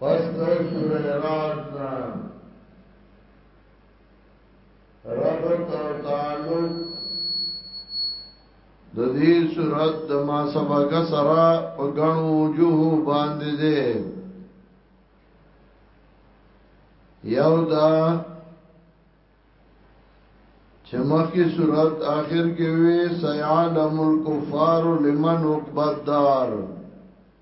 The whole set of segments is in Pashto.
پس در سوره رات نا ربط او تعلق د دې صورت د ما سبق سره په غنو وجوه باندې ده یو دا چې مخکې صورت آخر کې وي سيعلم الكفار لمن عقبت دار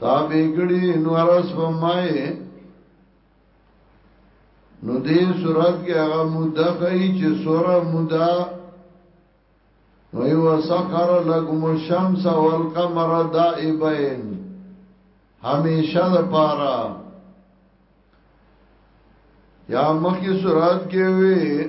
تا به کړي نو راس په مای نو دې صورت کې هغه مدعا کوي چې سوره مدعا نو یو سخر لکم الشمس والقمر دائبین همیشه د پاره یا مخی صورت کې وی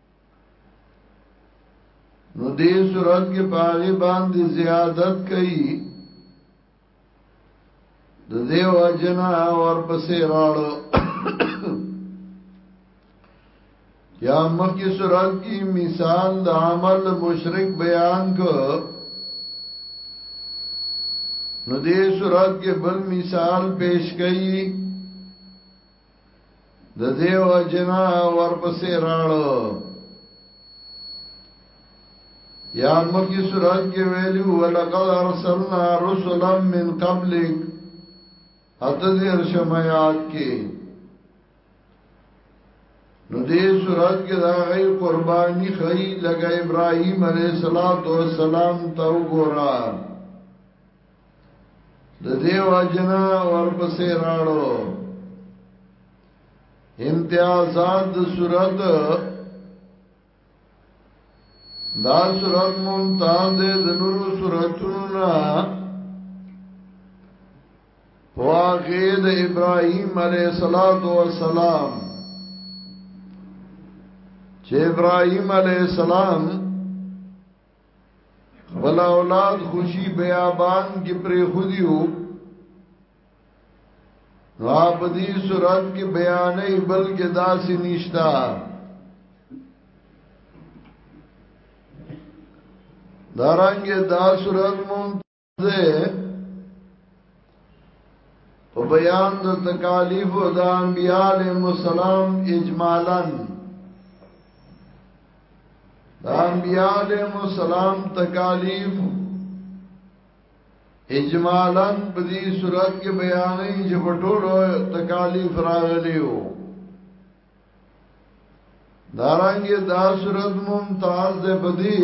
نو دې صورت کې پاغي باندې زیادت کوي د دې وجنا ورپسې راړو یا مخی صورت کی مثال دا عمل مشرک بیان کو نو دې صورت کې بل مثال پیش کړي د دیو جنا ورپسې راړو یا مکی سورج کې ویلو ولقد ارسلنا رسلا من قبلک حتی دیر شمایات کې نو دې سورج کې دا غي قرباني خي لګا ابراهيم عليه السلام ته وګورئ د دیو اجنا ورپسې راړو امتیازات د صورت دا صورت ممتاز دے دنور صورتنا واقید ابراہیم علیہ السلام چه ابراہیم علیہ السلام خپل اولاد خوشي بیابان کې پرې خودیو نو اپ دې صورت کې بیانې بلکې داسې نشتا دارنګ دا صورت مون په بیان د تکالیف او د انبیاء علیهم السلام اجمالاً د انبیاء علیهم السلام تکالیف اجمالاً په دې صورت کې بیانې چې په ټولو تکالیف راغلي وو دارنګه دا صورت ممتاز ده بدی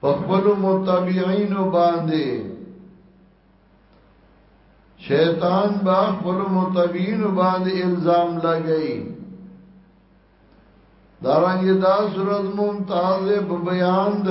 پخپل متبعين باندې شیطان با خپل متبعين باندې الزام لګئی دارنګ دا صورت ممتاز په بیان د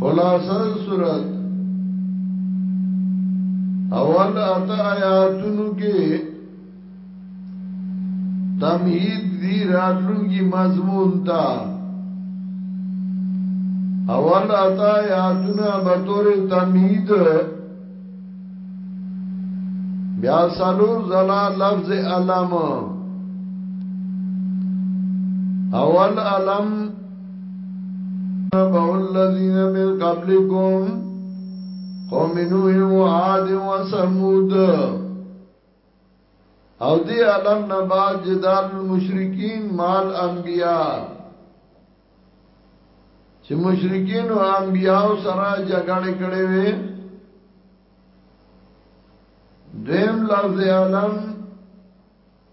خلاصه صورت اول اتا آیاتونو کې تمهید دی راتلونکي مضمون تا اول اتا آیاتونه به تور تمهید بیا سالور زلا لفظ علم اول علم نبأ الذين من قبلكم قوم نوح وعاد وثمود او دی علم نبا جدال المشرکین مال انبیاء چې مشرکین او انبیاء سره جګړه کړې وي دیم لفظ علم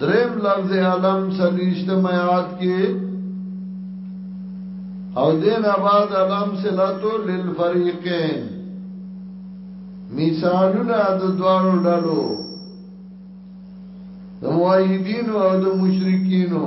دریم لفظ علم سلیشت میعاد کی او دین آباد علم سلطو للفریقین مثالونه د دوارو ډلو د موحدینو او د مشرکینو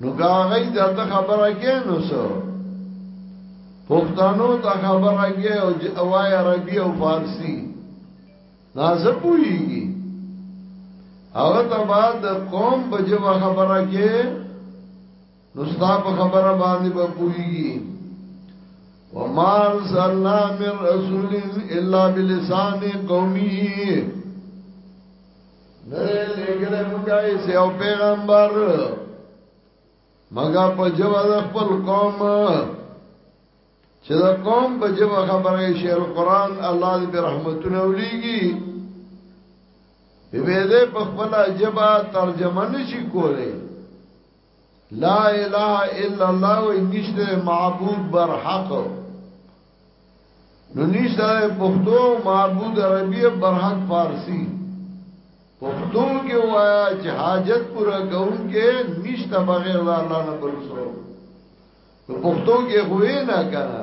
نو کاغی دا تا خبر اکی نو سو پختانو تا خبر اکی او اوائی عربی او فارسی نازه پوئی گی او تا بعد دا قوم بجب خبر اکی نو ستا پا خبر باندی با پوئی گی وما ارسلنا من رسول الا بلسان قومی نه لګره مګای سي او پیغمبر مګا په جواب خپل قوم چې دا قوم په جواب خبره شي القرآن الله دې برحمتونه وليږي به دې په خپل جواب ترجمه نشي کوله لا اله الا الله و نشته معبود بر حق نو نشته پښتو معبود عربی بر حق فارسی پښتو کې وایا چې حاجت پورا کوم کې نشته بغیر الله نه بل څه نو پښتو کې خو نه کنه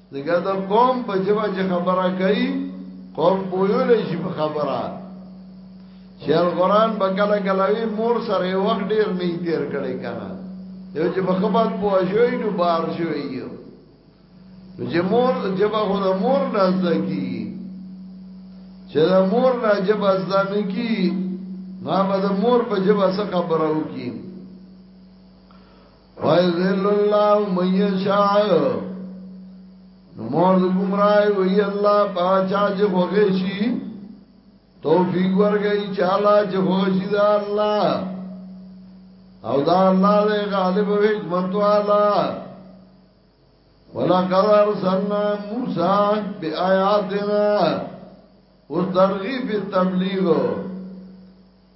دغه د قوم په جبا چې خبره کوي قوم پویول شي په خبره چې القرآن به کله کله وی مور سره وخت ډیر نه تیر کړي کنه یو چې په خبر پوه شوی نو بار شوی یو چې مور جبا خو د مور نه ځکی چې د مور نه جبا ځان کی ما به د مور په جبا څه خبره وکړي وَيَذِلُّ اللَّهُ مَن يَشَاءُ نو مور د گمراهي وی الله پاچا چې خوږی شي توفیق ورګی چاله چې خوږی دا الله او دا الله دې غالب او حکمت والا ولقد ارسلنا موسى بآياتنا وترغيب التبليغ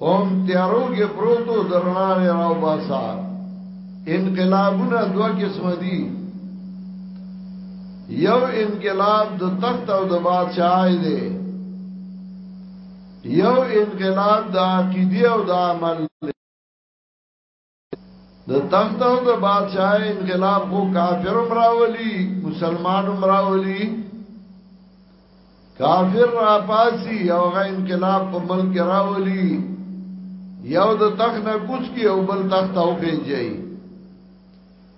قوم تیارو کې پروتو درنا نه راو باسا انقلابونه دوه قسم دي یو انقلاب د تخت او د بادشاہي دی یو انقلاب د عقیده او د عمل د تخت او د بادشاہ انقلاب کو کافر مراولی مسلمان مراولی کافر را پاسی او غا انقلاب په ملک راولی یو د تخت نه کوس کی او بل تخت او پیجای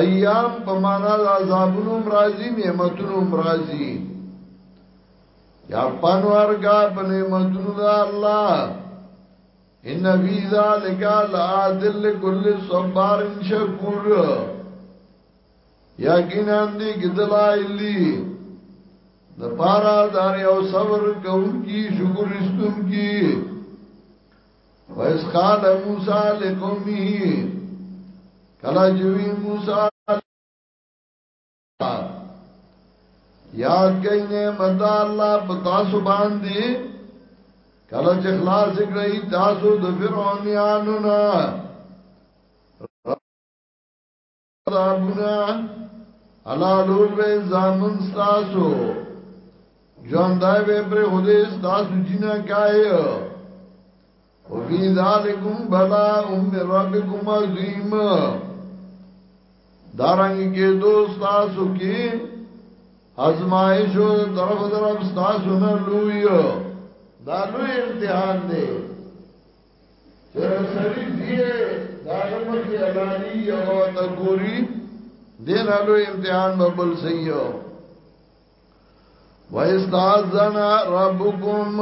ایام په معنا د عذابونو مرضی نعمتونو مرضی یا پنوارګا په نعمتونو د الله ان فی ذلک لعادل لكل صبار شکور یقینا دې ګدلایلی د پارا دار او صبر کوونکی شکر استون کی ویس قال موسیٰ لقومی کلا جوی موسیٰ یاد کئی نعمت اللہ بتاسو باندی کلا چخلاص اکڑئی تاسو دفرعونیانونا عذابنا الا لوګ به زامن تاسو جون دای به پر هدي تاسو جنا کای او فی ذالکم بلا ام ربکم عظیم دارنګ کې دوست تاسو کې ازمایش او طرف طرف تاسو نه لوی دا لوی امتحان دی چې سړی دی دا مخې علالي او نګوري دین الو امتحان ببل سیو وَإِسْتَعَذَّنَ رَبُّكُمْ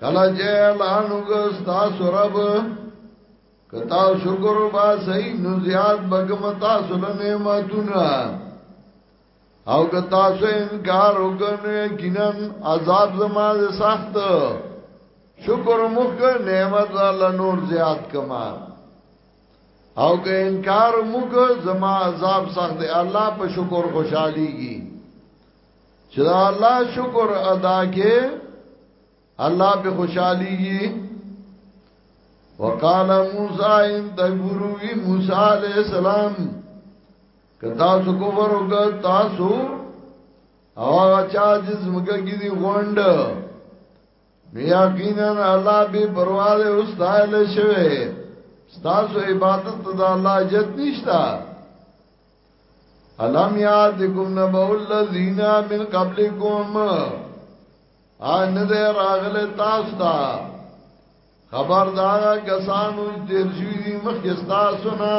کلا جے اعلان وکړ تاسو رب کتا شکر با سي نو زیاد بګم تاسو نعمتونه او که تاسو انکار وکړو یقینا عذاب زما دې سخت شکر مخ نعمت الله نور زیات کما او که انکار مخ زما عذاب سخت دی الله په شکر خوشحاليږي چې الله شکر ادا کې الله په خوشحاليږي وقال موسی ان تکبروا موسی عليه السلام کتا سو کفر او کتا سو او چا جس مګه کی دی غوند بیا کینا الله به پرواله استایل شوه ستاسو عبادت ته د الله جت نشتا الم یادکم نبو الذین من قبلکم ان دې راغله تاسو ته خبردار کسانو چې شوی مخکې تاسو نه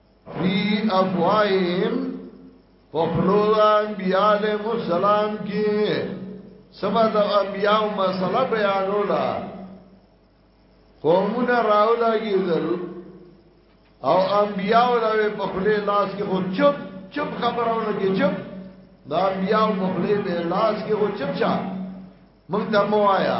فی افواهیم فخلو انبیاء علیہ السلام کی سبا دا انبیاء مسئلہ بیانو لا قومونا راو لگی دل او انبیاء لگی پخلی لاس کی خود چپ چپ خبرو لگی چپ دا انبیاء پخلی لاس کی خود چپ چا منگ تا مو آیا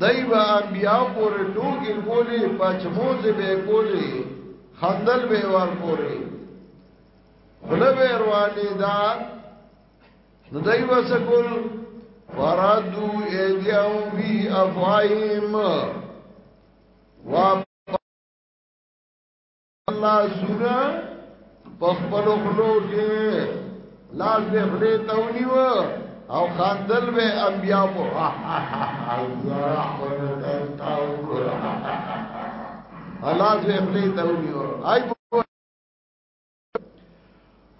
دای با انبیاء پورې ټوګې کولې پچموزې به کولې خندل به ور پورې خله به روانې دا نو دای با سکول فرادو ایدیاو بی افوایم واپ الله سورا په خپل خلو کې لاس دې خلې تونیو او خاندل به انبیا په الله دې خلې تونیو آی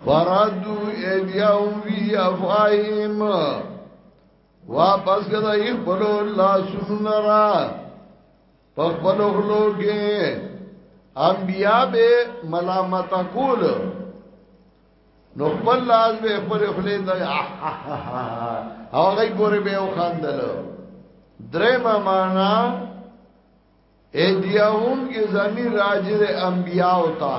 فرادو ایدیاو بی افایم واپس کده ایخ بلو اللہ سنو نرا په خپل خلو کې انبیا به ملامت کول نو خپل لاس به خپل خلې ته هغه پورې به وخاندل درېما معنا ایدیاون کې زمي راجر انبیا او تا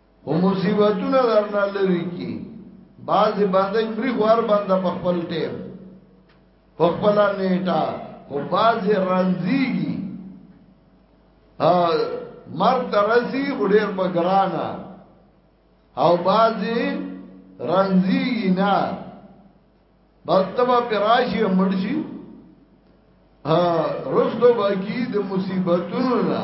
او مصیبتونه درنه لري کی باز باندې مری غوار باندې په خپل ټیم په خپل نیټه او باز رنځيږي ا مر ترسي غډیر په ګرانا او باز رنځيږي نه بلتبا پراشي مرشي ا رسلو باقی د مصیبتونو نه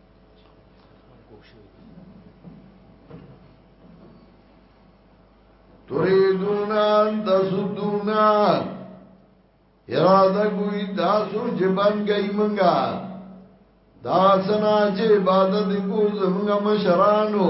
تريدون أن تصدونا اراده کوي تاسو چې بنګي منګا دا سنا چې عبادت کو زمونږ مشرانو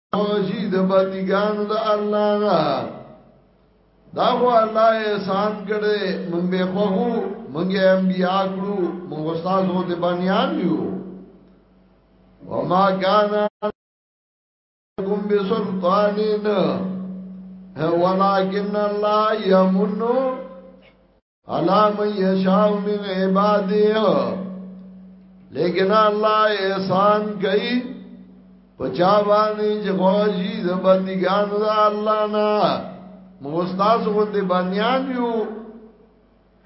اوجی د بندګانو د الله نه دا هو الله احسان کړي مونږ به خو مونږ انبیا کړو مونږ استاد هو د بنیان یو وما كان لكم بسلطان ولكن الله يمن الا من یشاء من عباده لیکن الله احسان کوي پچا باندې چې غوږی د بندګان د الله نه مستاز غوندې بنیان یو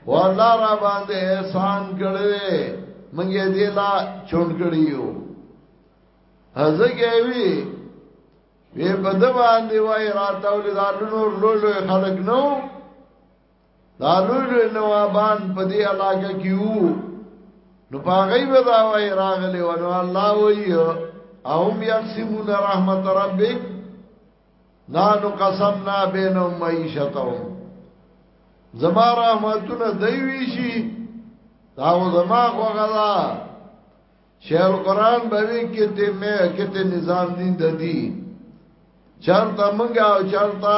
والله را باندې احسان کړي منګه دې لا چون کړی یو هزګې وی وی بد باندې وای راتاول دارونو لولو خلک نو دا لوی لوی نوابان په دې علاقه کې وو نو باغی به دا وای راغلی و نو الله وای او هم یقسمون رحمت ربک نانو قسمنا بینهم معیشتهم زما رحمتونه دوی شي دا و زما خو غلا شیخ القرآن بوی کتی میں کتی نظام دین ددی چرتا منگا او چرتا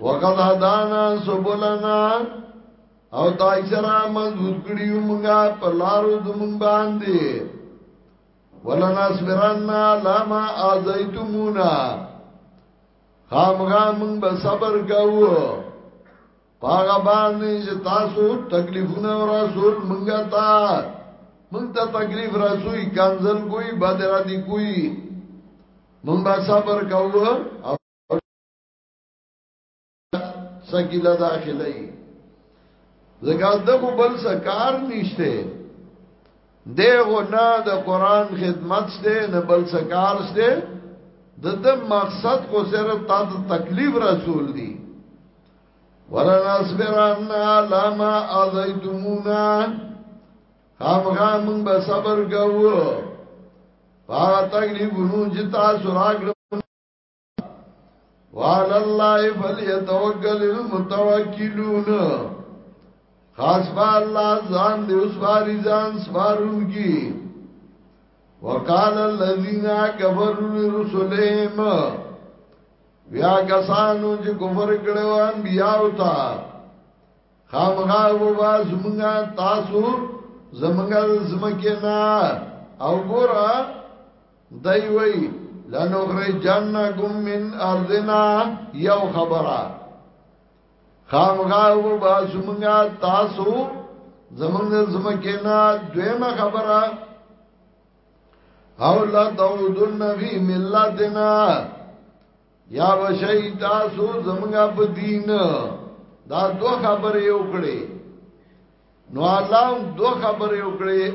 وقد هدانا سبلنا او دای سره مضبوط کړیو مونږه په لارو زمون باندې ولنا سمرنا لما ازیتمونا خامغا مونږ به صبر کوو پاغه باندې چې تاسو تکلیفونه او رسول مونږه تا مونږ ته تکلیف رسوي کنزل کوئی بدر دي کوئی مونږ به صبر کوو سګیلا داخله ای زګا دغه بل سکار نشته دغه نه د قران خدمت شته نه بل سکار شته د د مقصد کو صرف تا ته تکلیف رسول دی ورنا صبران علما اذیتمونا خامغا من به صبر کوو پا تکلیفونو جتا سراغ وان الله فليتوکل المتوکلون خاص با الله ځان دې اوس باري ځان سپارون کی وقال الذين كفروا لرسلهم بیا کسانو چې کفر کړو انبیاو تا خامغا و با زمونږه تاسو زمونږه زمکه نه او ګورا دای وی لنخرجنکم من ارضنا یو خبره خامغا و با زمونږه تاسو زمونږ زمکه نه دویمه خبره او لا تعودن فی ملتنا یا بشی تاسو زمونږه په دین دا دوه خبرې وکړي نو الله دوه خبرې وکړي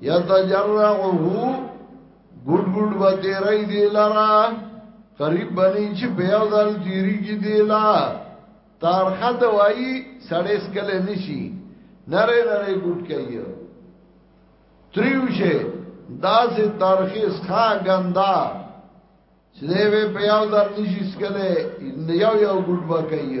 یتجرعه ګډ ګډ به تیرای دی لرا قریب بنی چې په یو ځل تیری کی دی لا تارخه دوايي سړې سکلې نشي نره نره ګډ کوي تریو شه داسې تارخه ښا ګندا چې دې په یو ځل نشي سکلې یو یو ګډ به کوي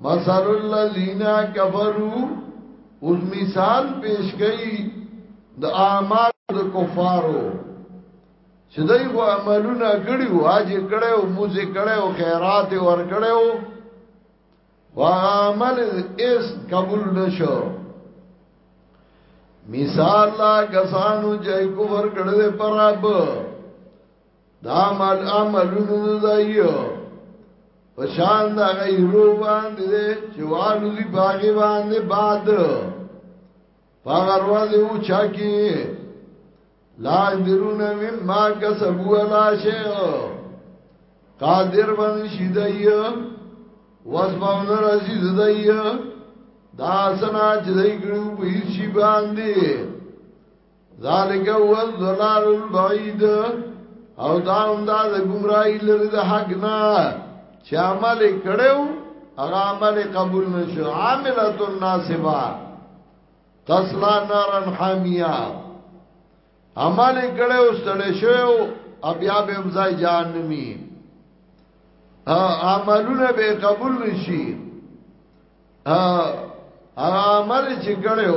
مثل الذين كفروا اوس مثال پیش کړي د اعمال د کفارو چې دوی خو عملونه کړي او اج کړي او موزه کړي او خیرات ور کړي او عمل اس قبول نشو مثال لا کسانو چې کفر کړي پر رب دا عمل عملونو د دایو پشان دا غیرو باندې دے چوالو دی باغی باندې باد پاغروا دی اوچا کی لا درون مما کسبو علا شیع قادر باندې شي دایو واسباو نر عزیز دایو دا سنا چې دای ګړو په هیڅ شي باندې ذالک هو الضلال البعید او دا هم دا د گمراهی لري د حق نه چې عمل کړو هغه عمل قبول نشو عاملۃ الناسبه تسلا نارن حامیا عمل کړو ستړې شو او بیا به مزای جهنمی عملونه به قبول نشي ا عمل چې کړو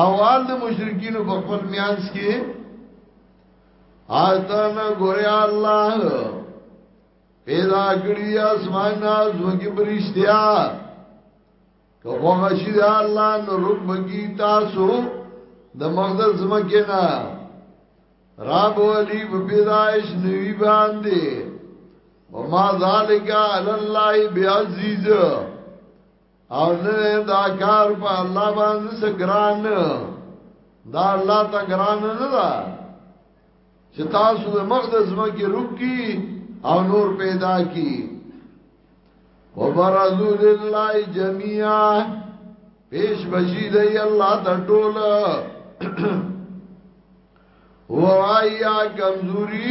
او آل د مشرکین په خپل میانس کې آتن ګورې الله پیدا کړی اسمان ناز وګي برشتیا که وغه شي د الله نو رب بگی تاسو د مقدس مکه نه رب ولی په پیدائش نوی باندې وما ذالک علی الله بعزیز او نه دا کار په الله باندې سګران دا الله ته ګران نه ده چې تاسو د مقدس مکه روکی او نور پیدا کی وبرزو لله جميعا پیش بشی دی الله ته ټول وایا کمزوري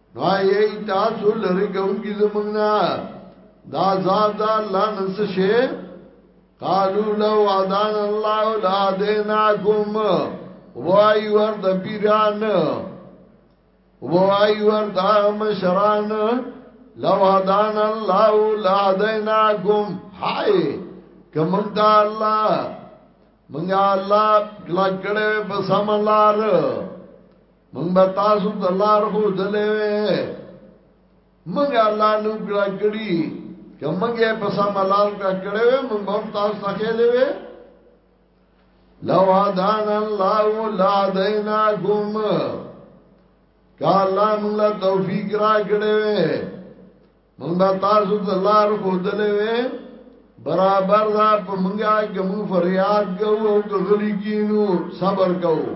نو یې تاسو لری کوم کی زمنګنا دا ذات دا الله نس شي قالو لو ادان الله لا دیناکم وای ور د پیران وای ور د مشران لو ادان الله لا دیناکم هاي کوم دا الله منګه الله کلا کړه په سملار مونږ به تاسو ته لار خو دلې وې مونږ الله نو ګړه کړی که مونږ یې په سم لار کا کړې وې مونږ به تاسو ته خېلې وې لو ادان الله لا دیناکم کا الله مونږ له توفیق را کړې وې مونږ به تاسو ته لار خو دلې وې برابر دا په مونږه کوم فریاد کوو او غلی کینو صبر کوو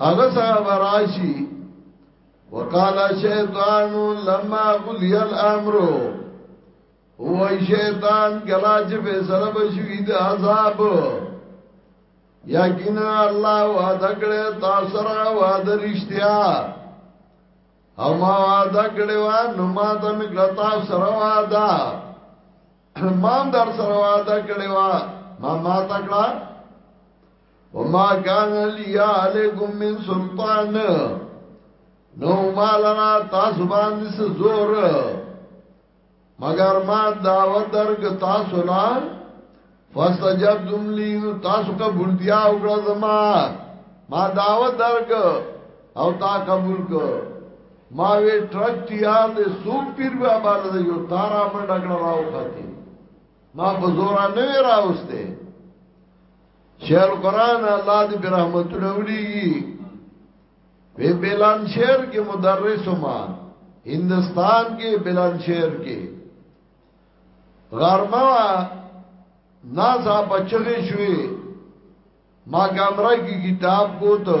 هغه صاحب راشي وقال شیطان لما قضي الامر هو شیطان کلا چې فیصله بشوي د عذاب یقینا الله وعده کړې تاسو را وعده رښتیا او ما وعده کړې و نو ما ته مې کړه تاسو را وعده ما در سره وعده کړې و ما ما تکړه وما كان لي عليكم من سلطان نو مال را تاسو باندې زور مگر ما دعوت درک تاسو لا فاستجبتم لي تاسو قبول بیا وګړه زما ما دعوت درک او تا قبول کو ما وی ټرک تیار دې سوق پیر به بال دې یو تارا منډه کړه راو خاطی ما په زورا نه راوسته شیخ القرآن الله دې په رحمتونو ولېږي په بلان شهر کې مدرس ما هندستان کې بلان شهر کې غرمه نازا بچغې شوې ما کمره کې کتاب کو ته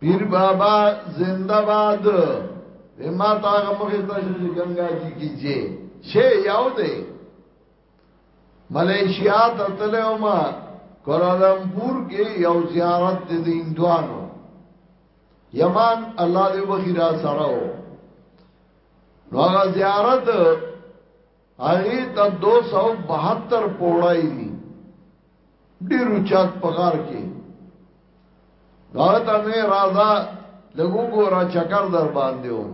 پیر بابا زندہ باد ما تا هغه مخې ته چې ګنگا جی کیږي شی یاو دی ملیشیا ته تلو ما کورالمپور کې یو زیارت دي د هندوانو یمن الله دې وخیرا سره نو هغه زیارت هغه ته 272 پوړای دي ډیر چات پغار کې دا ته مې راځه لګو ګورا چکر در باندې و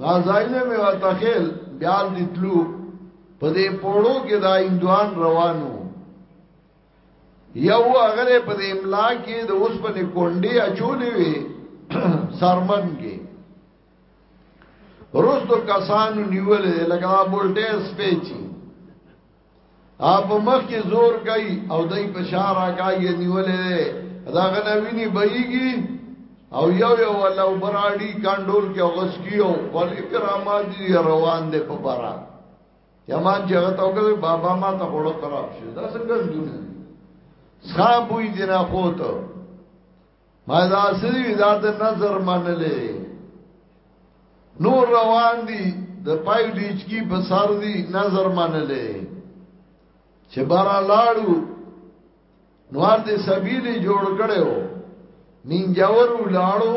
دا ځایله مې وته خل بیا دې تلو په دې پوړو کې دا اندوان روانو یو اگر په دې املا کې د اوس په کونډي اچولې وي سرمن کې روستو کسانو نیولې لکه دا بولټیز پیچی اپ مخ کې زور کوي او دای په شار راګي نیولې دا غنه ویني بېږي او یو یو ولا وبراړي کاندول کې اوس کیو ول کرامات دي روان دي په بارا یمان چې هغه توګه بابا ما ته وړو خراب شي دا څنګه دونه ښا بوې دي نه پوتو ما دا سری دا د نظر منلې نور روان دي د پای ډیچ کی بسار دي نظر منلې چې بارا لاړو نوار دې سبیلی جوړ کړو نینجاور لاړو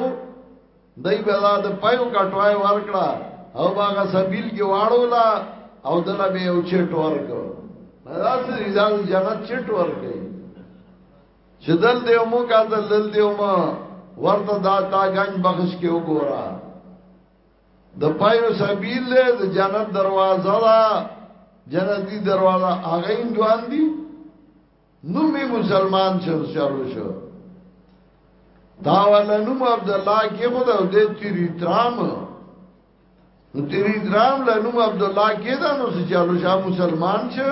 دای بلا د پایو کټوای ورکړه او باغ سبیل کې واړو لا او دلا به او چټ ورکړه دا سې رضال جنت چټ ورکړي چې دل دیو مو کا دل دیو ما ورته دا تا گنج بخش کې وګورا د پایو سبیل له د جنت دروازه دا جنتی دروازه هغه اندوان دي نو می مسلمان شو شروع شو دا ولا نو عبد الله کې خو د دې تیری ترام نو تیری ترام له نو عبد الله کې دا نو چې چالو شاه مسلمان شو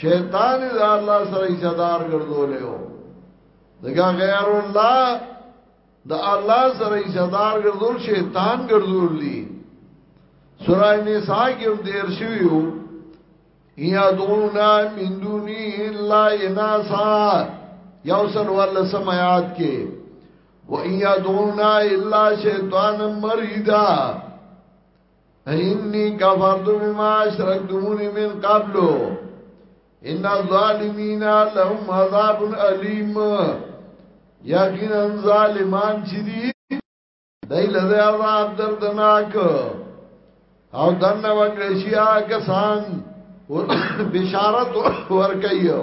شیطان دې الله سره صدر ګرځولې و دغه غیر الله د الله سره صدر ګرځول شیطان ګرځول دي سورہ نساء کې هم دیر شوی وو یادونا من دونی الا اناسا یو سن ول سمات کې و یادونا الا شیطان مریدا انی کفرت بما اشرکتمونی من قبلو ان الظالمین لهم عذاب علیم یقینا ظالمان چې دي دای له عذاب دردناک او دنه وکړي شي هغه سان بشارت ورکيو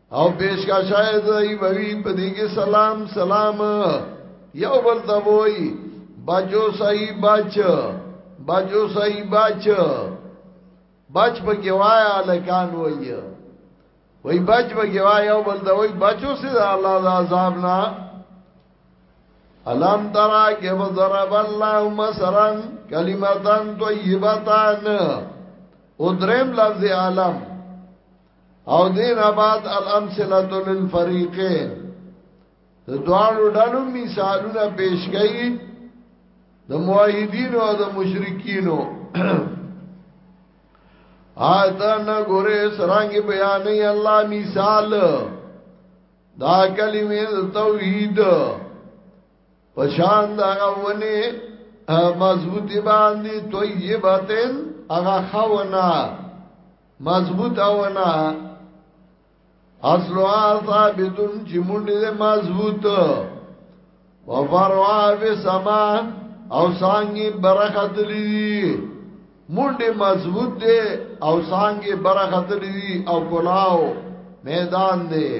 او پیشکا شاید ای بوی پدی کې سلام سلام یو بل ته وای بچو سای بچ بچو سای بچ بچ په کې وایا لکان وای وای بچ په کې وایا یو بل ته وای بچو سي الله د عذاب نه الم ترا کې وضرب الله مثلا کلمتان طیبتان او دریم لفظ عالم او دین آباد الامثله للفریقین د دوالو ډلو مثالونه پیش کړي د موحدین او د مشرکین آتا نه ګوره سرنګ بیان ای الله مثال دا کلمه توحید پشان دا غونه مضبوطی باندې طیبتن هغه خونه مضبوط او نه اصلو ثابتون چې مونږ دې مضبوط او فروا به سما او څنګه برکت لري مونږ دې مضبوط دې او څنګه برکت لري او کلاو میدان دې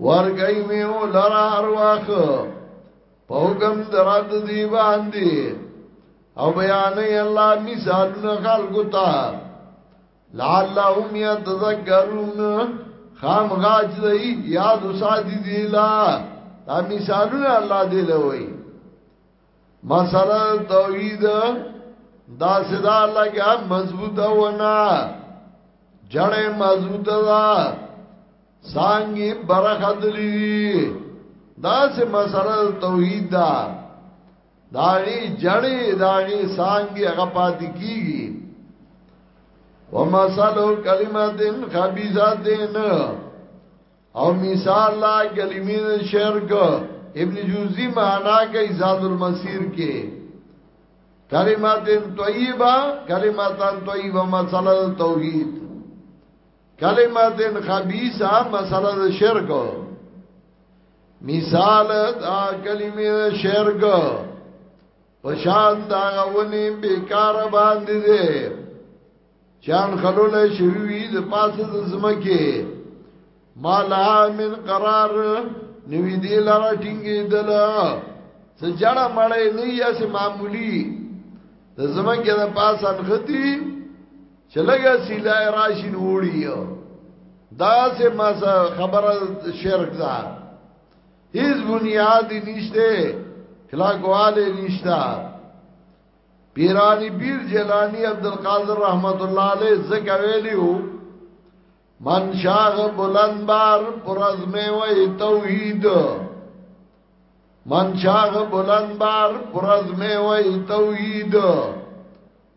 ورګی می او لرا ارواخ په حکم درد دی باندې او بیان یې الله مثال نه خلقو ته لعلهم يتذكرون خام غاج دی یاد ساتي دی لا دا مثالونه الله دی لوي مسله توحید دا صدا لګه مضبوطه ونه جړې مضبوطه ده څنګه برخدلی دا سه مسله توحید دا داغي جړې داغي څنګه هغه پات کیږي ومثالو کلمات خبيزات او مثال لا کلمین شرک ابن جوزی معنا کوي زاد المسیر کې کلمات طیبه کلمات طیبه مساله توحید کلمات خبيثه مسله د شرک مثال دا کلمې د شرک پشان دا غونی بیکار باندې دي چان خلول شوی د پاسه د زمکه مالا من قرار نوی دی لارا ټینګې دل څه جړه مړې نه یا سه معمولی د زمکه د پاسه انختی چې لګه سیلای راشي نوړي دا سه ما خبره شرک ده هیڅ بنیاد نشته کلاګواله نشته پیرانی پیر جیلانی عبدالقادر رحمت الله علیه زکه ویلیو من شاغ بلند بار پر از می وای توحید من شاغ بلند بار پر از می وای توحید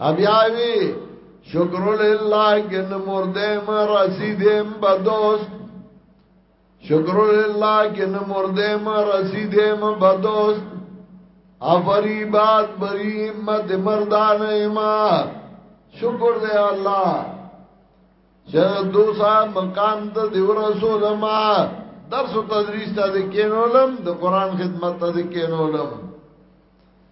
ابیاوی شکر لله گن مرده ما رسیدم با دوست شکر لله گن مرده ما رسیدم با دوست افری باد بری امت مردان اما شکر دے اللہ چر دو سا مقام تا دیو رسول ما درس و تدریس تا دکینولم دا قرآن خدمت تا دکینولم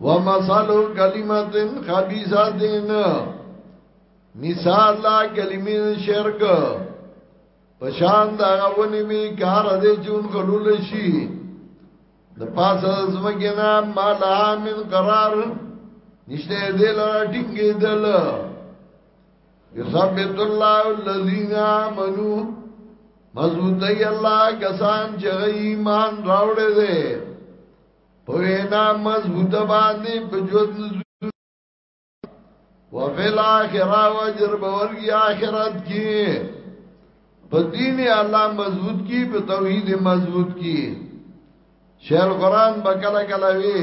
ومثل کلمت خبیثات مثال لا کلمې شرک پشان دا غونی می کار دې جون خلول شي د پاسه زمګه نه مالا من قرار نشته دې لاره ټینګې دل یثبت الله الذين امنوا مضبوطی الله کسان چې ایمان راوړې دي په وینا مضبوط باندې په ژوند وفل آخرہ وجر بورگی آخرت کی په دین الله مضبوط کی په توحید مضبوط کی شیخ قران بکلا کلا وی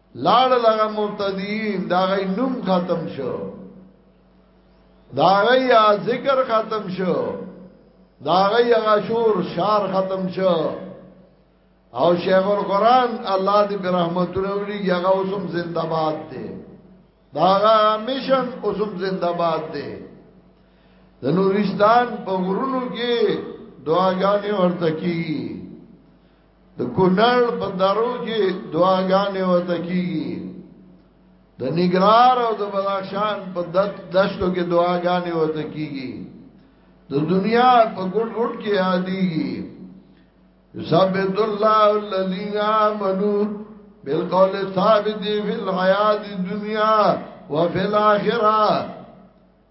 لاړ لغه مبتدیین دا غي نوم ختم شو دا غي ذکر ختم شو دا غي غشور شار ختم شو او شیخ القران الله دې برحمتونه وړي هغه اوسم زنده باد دی دا غا مشن اوسم زنده باد دی د نورستان په غرونو کې دعاګانې ورته کیږي د کونړ په درو کې دعاګانې وته کیږي د نګرار او د بدخشان په دشتو کې دعاګانې وته کیږي د دنیا په ګډ ګډ کې یادېږي ثابت الله الذين امنوا بالقول الثابت في الحياه الدنيا وفي الاخره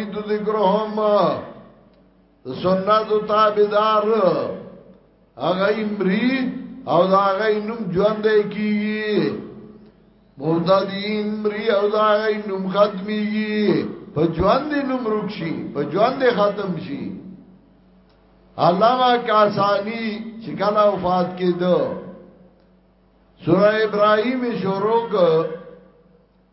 د ذکرهم سنت تابعدار هغه امری او دا هغه نوم ژوند کیږي مبتدین امری او دا هغه نوم ختميږي په ژوند نوم رکشي په ژوند ختم شي علامہ کاسانی چې کله وفات کېدو سورہ ابراهیم شروع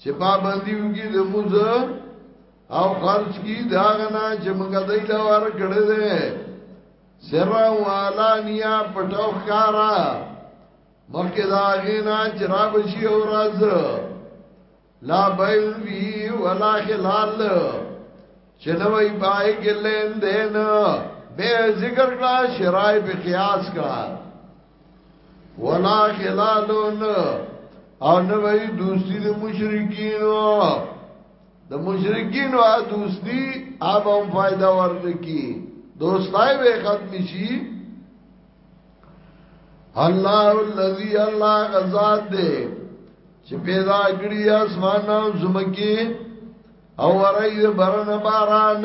چې پابندي وکړي د موږ او خرج کی دا غنا چې موږ دای له ور کړه دې سره والانیا پټو خارا مکه دا غنا چې را بشي او راز لا بیل وی ولا خلال چې نوې پای کې لین دین به ذکر کړه شرای په قیاس کړه ولا خلالون او نه وی دوستی د مشرکین د مشرکین او دوستی اب هم فائدہ ورنکی دوستای به ختم شي الله الذي الله غزاد دې چې پیدا کړی اسمان او زمکی او ورای برن باران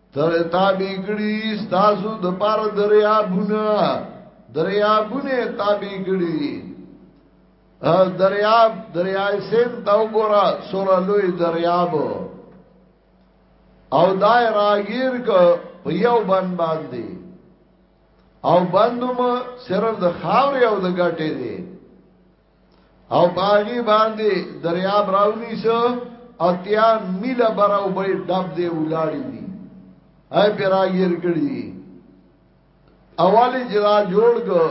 تر تابع کړي تاسو د پار دریابونه دریابونه تابع کړي دریاب دریای سین تا وګوره سورا لوی دریاب او دای راگیر که په یو بند باندې او بندوم صرف د خاورې او د ګټې دی او باغی باندې دریاب راونی سو اتیا میل براو به ډب دی ولاړی دی هاي پیرا یې کړی اولی جدا جوړ کو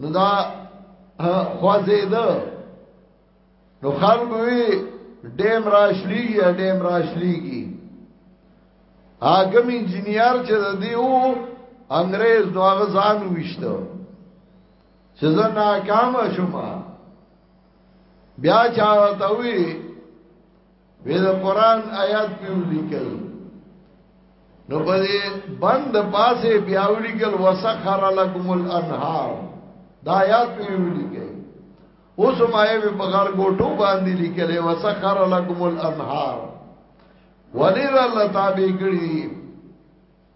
نو دا خوازید نو خلق وی ډیم راشلی یا ډیم راشلی کی آګم انجنیر چې د دیو انګريز نو هغه ځان وشته چې زه ناکام شوم بیا چا ته وی وی د قران آیات په لیکل نو په دې بند پاسه بیا ولیکل وسخر لكم الانهار دا آیات په لیکل اوس ما یې په غار ګټو باندې لیکل وسخر لكم الانهار ولیر الله تعالی کړی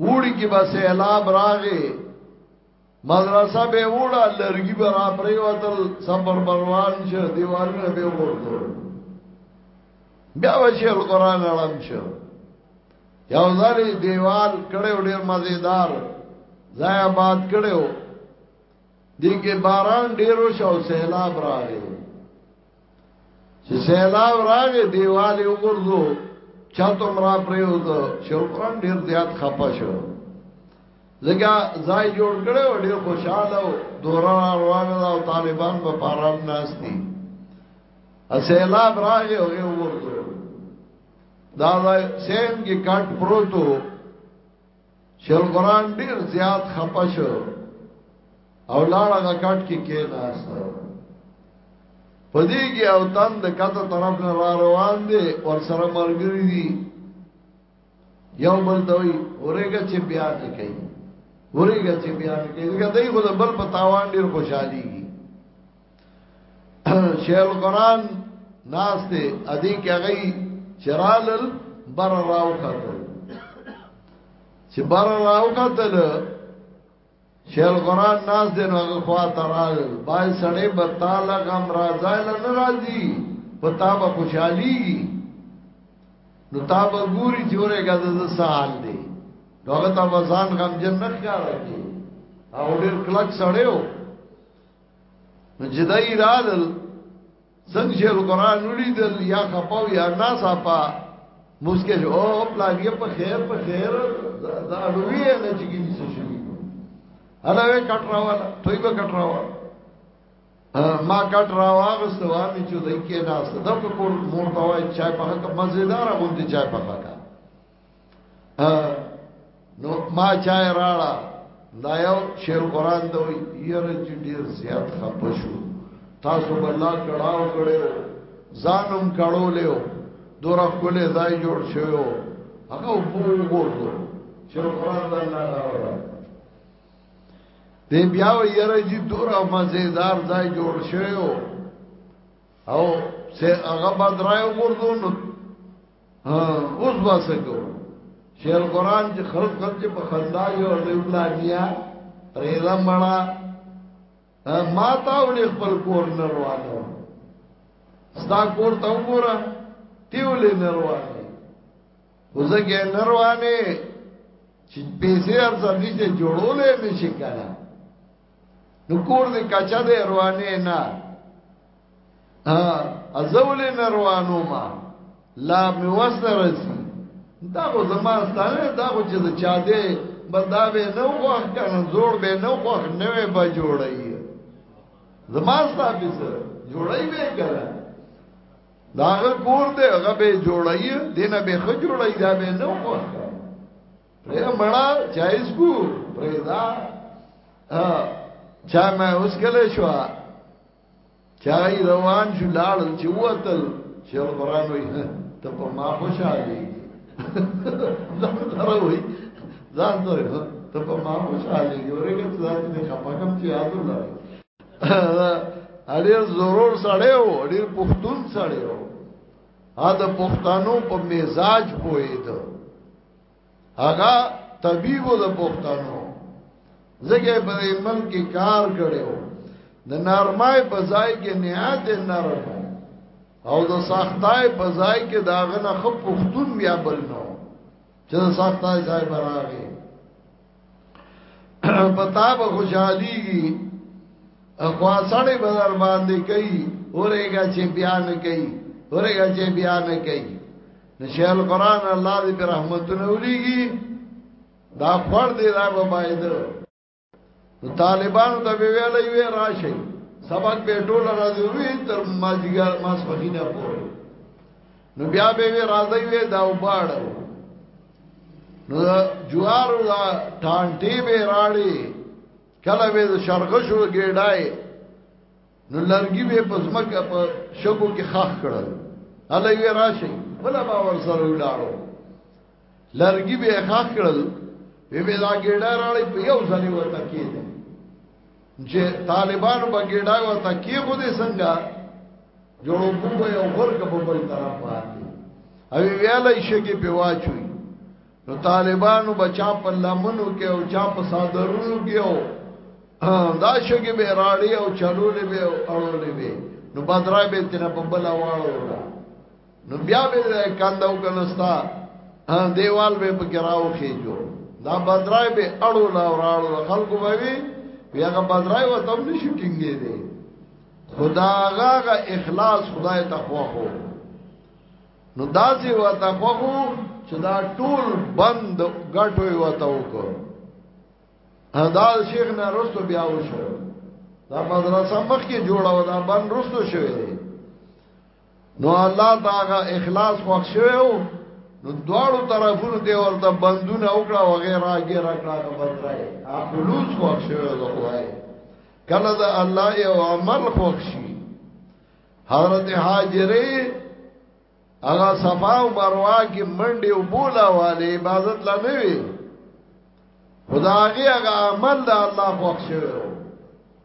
وړي کې بس اعلان راغې مدرسه به وړه لرګي به را پرې وتل صبر بروان چې دیوالونه به ورته بیا وشي القرآن اړم شو یو ځل دیوال کړو ډیر مزیدار ځای آباد کړو دې کې باران ډیرو شو سیلاب راغی چې سیلاب راغې دیواله وګرځو چا تم را پریوت شوقران ډیر زیات خپه شو زګه ځای جوړ کړو ډیر خوشاله او دورا روانه او طالبان په پارام ناشتي اسیلاب راغې او یو ورته دا ځای سیم کې کټ پروتو چې القرآن ډیر زیات خپه شو او لاړ هغه کټ کې کې ناست پدې کې او تن د کته طرف نه را روان دي ور سره مرګري دي یو بل دوی اورېګه چې بیا نه کوي اورېګه چې بیا نه کوي دا دوی خو بل په تاوان ډیر خوشحالي شیل قران ناس ته ادي کې غي چرال بر راو خطر چې بر راو خطر شیل قران ناس دې نو هغه خوا ترال بای سړې بتال غم راځای نه راځي پتا به خوشحالي نو تا به ګوري چې اورې غزه ز سال دی نو هغه تا وزن غم جن نه ښکارا کی او ډېر کلک سړیو جدای رالل څنګه چې القرآن ولیدل یا خپاو یا ناصافا مسکه جو او پلاګي په خیر په خیر دا لوی نه چې کیږي څه شي هله وې کټراوا توي به کټراوا ما کټراوا غوسته وامي چې دای کې ناس دا په کور مور دا وای چای په هغه مزیدار غوندي چای په هغه نو ما چای راړه دا یو شعر قران ته یره چې ډیر زیات خپه شو تاسو بلا کړهو کړو ځانم کړو لیو دورا کولې ځای جوړ شوو هغه وګورلو چې قران دا نه راوړل دی بیا یره چې دورا مزیدار ځای جوړ شوو او سه هغه بدرایو ګورځو نو ها اوس واسه کو شیخ قران چې خلق کړ چې په خندا یو دی بلانیا ریلا مړه ما تا ولې خپل کور نه روانو ستا کور ته وګوره تیولې نه روانو وزګه نه روانه چې پیسې ارزه دي چې جوړولې نشي کنه نو کور دې کچا دې روانه نه ازول نروانو ما لا می وسر رسی دا خو زما ستانه دا خو چې چا دې بس دا به نو خوښ کنه زور به نو خوښ نه وي به جوړي زما ستاسو به سره جوړي به کنه دا هغه کور دې هغه به جوړي دینه به خو جوړي دا به نو خوښ پرې مړا جایز کو پرې دا چا مې اوس کله شو چای روان شو لاړل چې وتل چې قرآن وي ته په ما خوشاله ځان سره وي ځان سره ته په ما خوشاله یې ورګه ځان دې خپګم چې حاضر نه اړیر ضرور سړی و اړیر پښتون سړی و ا د پښتنو په مزاج پوهېد هغه طبيب د پښتنو زګه په ایمن کې کار کړو د نرمای په ځای کې نهایت نرم او د سختای په ځای کې داغه نه خپ پښتون بیا بل نو چې سختای ځای برابر پتا به خوشحالي اخوا سړی به در باندې کوي اورېګا چې بیا نه کوي اورېګا چې بیا نه کوي نشه القرآن الله دې پر رحمتونه وليږي دا خور دې را به باید طالبانو ته ویلې وی راشي سبق به ټول راځي وی تر ماځګر ماس پخینه پورې نو بیا به وی راځي وی دا وباړو نو جوار دا ټانټي به راړي کله به شرغشو ګډای نو لرګي به پزمکه په شګو کې خاخ کړل الله یې راشي ولا ما ور سره ولاړو لرګي به خاخ کړل به به دا ګډای راړي په یو ځلې ورته کېده چې طالبانو به ګډای ورته کې خو دې څنګه جوړو کوو یو ورګ په بل طرف باندې او ویلای شي کې په واچوي نو طالبانو بچا په لمنو کې او چا په صادرونو کې او دا شګه به راړي او چلولې به اړولې به نو بدرای به تر په بل واړو نو بیا به کانداو کنستا دیوال به پکې راو خېجو دا بدرای به اړو لا وراړو خلکو به وی بیا غ بدرای و تم نشي ټینګې دي خدا غاغه اخلاص خدای تقوا هو نو داسې و تقوا هو چې دا ټول بند غټوي وته وکړ دا شیخ نه رسو بیا وشو دا مدرسه مخکې جوړه و دا بند رسو شوی دی نو الله داغه اخلاص خوښ شوو نو دواړو طرفونو ته ورته بندونه وکړه او غیر راګه راکړه بدرای خلوص خوښ شوو د خدای کله د الله یو عمل خوښ شي حضرت حاجره هغه صفا او مروه کې منډه او بولا والے عبادت لا نه وی خدای هغه عمل د الله خوښ شوو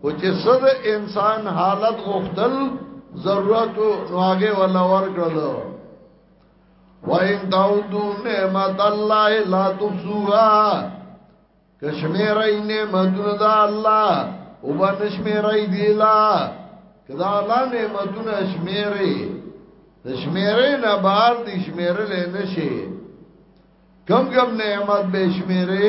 خو چې سر انسان حالت غوښتل ضرورت نو هغه ولا ورکړل وَإِن تَعُدُّوا نِعْمَةَ اللَّهِ لَا تُحْصُوهَا کشمیر ای نعمتونه د الله او باندې شمیر ای دی لا کدا الله نعمتونه شمیرې د شمیرې نه بار دي شمیرې نه شي کم کم نعمت به شمیرې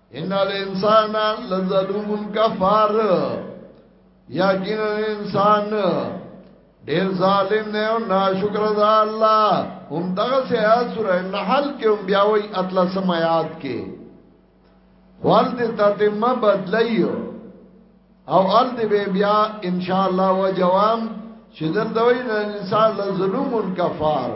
ان الانسان لظلوم کفار یقینا انسان ډیر ظالم نه او ناشکر ده الله هم دغه سیا سورہ النحل کې هم بیا وی اطلس سمات کې وال دې تتمه بدلایو او ال دې بیا ان شاء الله وجوام چې دلته وی انسان لظلوم کفار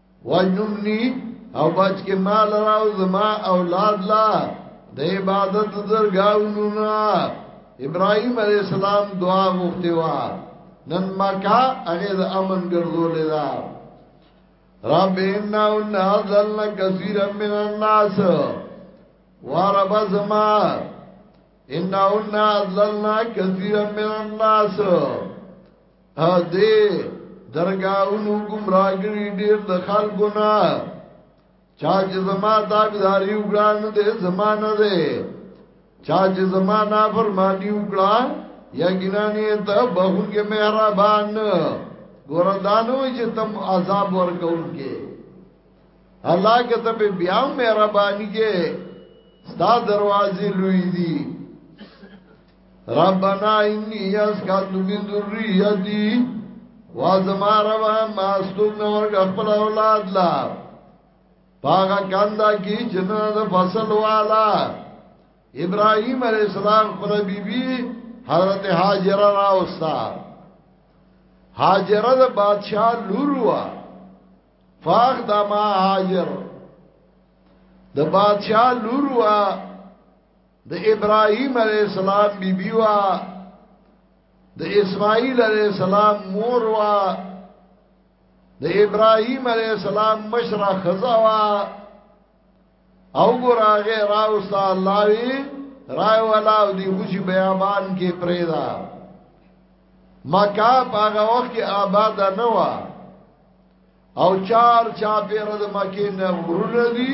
وجنبنی او بچ کې مال راو زما اولاد لا د عبادت درگاونو نا ابراهيم عليه السلام دعا غوښتي وا نن مکه هغه د امن ګرځولې دا رب ان نازل کثیر من الناس ورب زما ان نازلنا کثیر من الناس ا دې درگاہونو گمراهګری ډیر د خلکو نه چا چې زما تابعداري وکړه نو دې زمانہ دې چا چې زما نه فرمانی وکړه یقینا نه ته بهونګه مهربان ګوردانو چې تم عذاب ورکوونکې الله که ته بیا مهرباني کې ستا دروازې لوی دي ربنا انی اسکت من ذریتی وا زما روا ما استوګ نو ورګ خپل اولاد لا پاګه کندا کی جنہ د فصل والا ابراهيم عليه السلام خپل بیبي حضرت هاجره راوستا هاجره د بادشاہ لور وا فاخ د ما هاجر د بادشاہ لور وا د ابراهيم عليه السلام بيبي وا د اسماعيل عليه السلام مور وا د ابراهيم عليه السلام مشره خزا وا او ګور هغه راوستا الله وی راي ولا او دی خوشي بیابان کې پرېدا مکه هغه وخت کې آباد نه و او چار چا پیر د مکه نه ورونه دي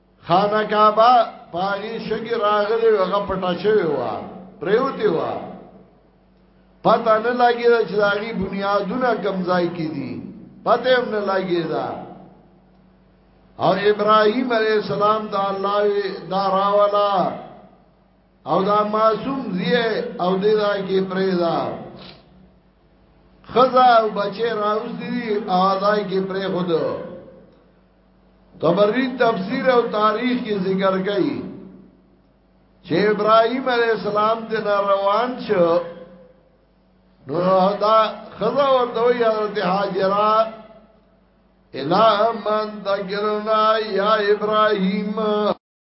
خانه کعبه پاغي شګي راغلي هغه پټه شوی و پریوتی و پته نه لګی دا چې داغي بنیادونه کم ځای کې دي پته هم نه لګی دا او ابراهيم عليه السلام دا الله دا راولا او دا معصوم زیه او دې دا کې پرېدا خزا او بچي راوځي او دا کې پرې خود تبری تفسیر او تاریخ کی ذکر گئی چې ابراهيم عليه السلام د روان شو نو دا خزا ورته وی حضرت هاجرہ الہ من تکرنا یا ابراهيم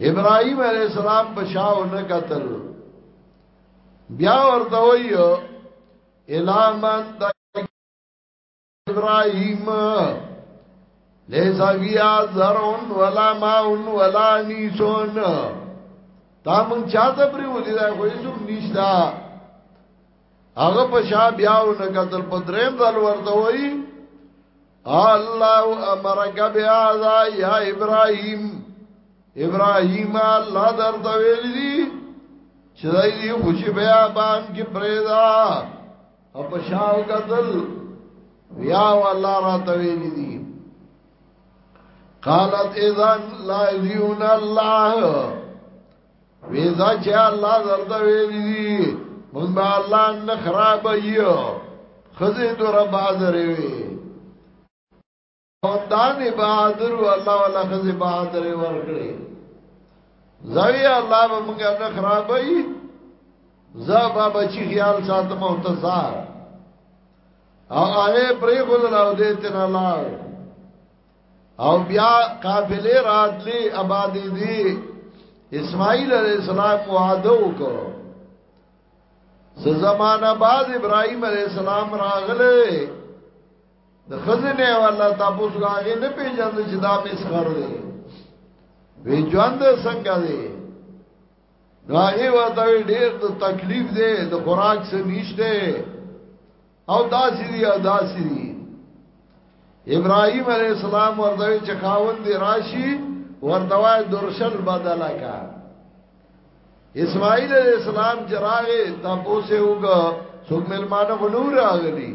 ابراهيم عليه السلام بشاو نه قتل بیا ورته ویو الامن د ابراهيم ليس بیا زرون ولا ماون ولا نيسون تا مون چاته پری ودی دا خو یې سم نشتا هغه په شا بیا او نه قتل په دریم ځل ورته وایي الله امرک بهذا یا ابراهیم ابراهیم الله درته ویل دي چې دای دی خوشي بیا بان کې پرېدا او په شاو قتل بیا والله را ته ویل دي قالت اذا لا يذون الله ویزا چې الله درته ویلي مونږ به الله نه خراب یو خزه دور بازر وی او دان بہادر الله ولا خزه بہادر ورکړي زوی الله به مونږ نه خراب یو زبا بچی خیال ساتم او تزار او آئے پریخو دلاو دیتنا لار او بیا قافلې راتلې آبادې دي اسماعیل علیہ السلام وعده وکړو زمانہ بعد ابراهيم عليه السلام راغله د خزنه والا تاسو راغې نه پیژند چې دا مسخر دی وی ژوند څنګه دی راغې وته ډېر د تکلیف دی د خوراک څخه نشته او دا سری او دا سری ابراهيم عليه السلام ورته چې خاوند راشي ورته وای درشل بدلا کا اسماعیل علیہ السلام جراغه تاسو سه وګ څوک ملمانه غنور راغلی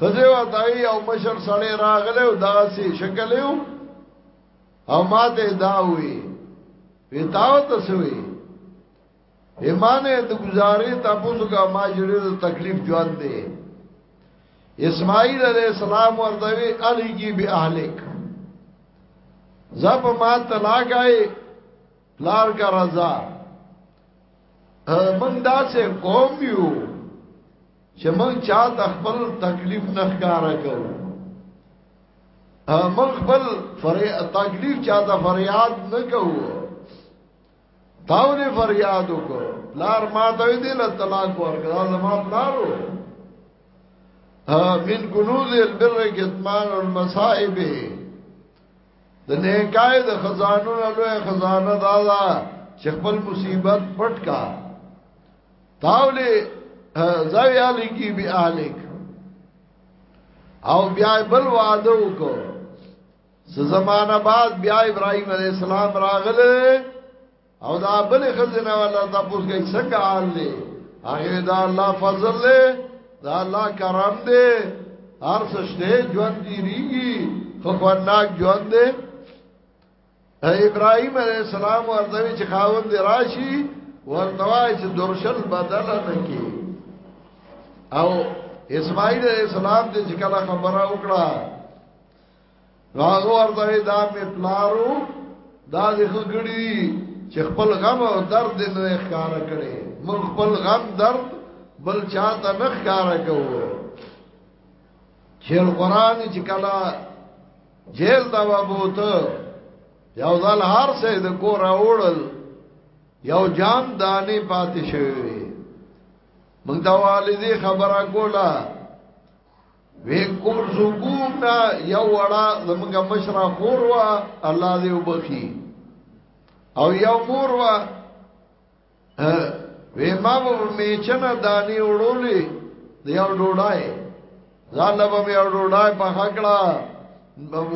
خزه وتاي او مشر سړی راغله او داسې شکل یو او ماته دا وی وی تاو تسوی ایمانه د گزارې تاسو کا ما جوړې د تکلیف ژوند دی اسماعیل علیہ السلام ورته وی علی کی به اهلک زب ما طلاق آئے لار کا رضا من دا سے قوم یو چې من چا د خپل تکلیف نه ښکارا کوو من خپل فرې تکلیف چا د فریاد نه کوو تاولی فریادو کو پلار ما تاوی دی لطلاق ورکا زمان پلارو من کنوز البر کتمان المصائب د نیکای د خزانو نه لوی خزانه دا دا چې خپل مصیبت پټ کا تاولی زوی علی کی بی اهلک او بیا بل وعده وکړه څه زمانہ بعد بیا ابراهيم عليه السلام راغله او دا بل خزنه ولا تاسو کې څنګه حال دی هغه دا الله فضل دی دا الله کرم دی هر څه شته ژوند دی ریږي خو خناک ژوند دی ابراهيم عليه السلام ورته چې خاوند راشي ورته وای چې درشل بدل نه کی او اسماعیل علیہ السلام دې چې کله خبره وکړه نو هغه ورته دا می پلارو دا دې خګړي چې خپل غم او درد نه ښکار کړي موږ خپل غم درد بل چاته نه ښکار کوو چې قرآن چې کلا جیل دا وبوت یو ځل هر څه د کور اوړل یو جام دانه پاتې شوی موږ دا والدې خبره کوله وی کور زګوم نا یو وړا زمونږه مشره خور وا الله دې وبخي او یو مور وا وی ما به میچنه دانی وړولې یو ډوډای ځان له به یو ډوډای په خکړه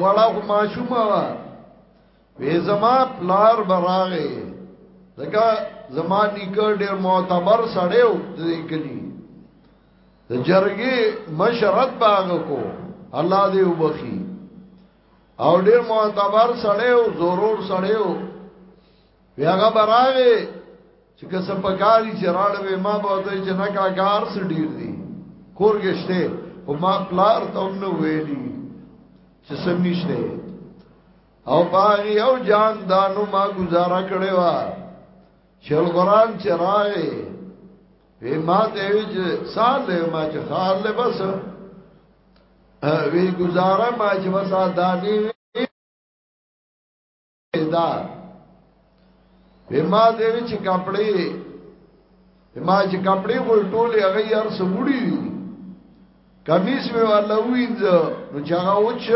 وړا خو ماشومه وا وی زما پلار براغه دغه زما نیکه ډیر معتبر سړیو دې کلی د جرګې مشرت باغ کو الله دې وبخي او ډېر معتبر سړی او ضرور سړی او بیاغه براغه چې که څه پکاري چې راړوي ما به ته چې نه کاګار سړي ډیر دي کورګشته او ما پلار ته نو ویلي چې سم نشته او باغی او جان دانو ما گزارا کړي وا شل قران چې راغی وی ما ته وی چې سال له ما چې خال له بس وی گزاره ما چې بس دانی دا وی ما ته وی چې کپڑے ما چې کپڑے ول ټوله هغه یار سموړي کمیس می ولا وینځ نو چاغه وچ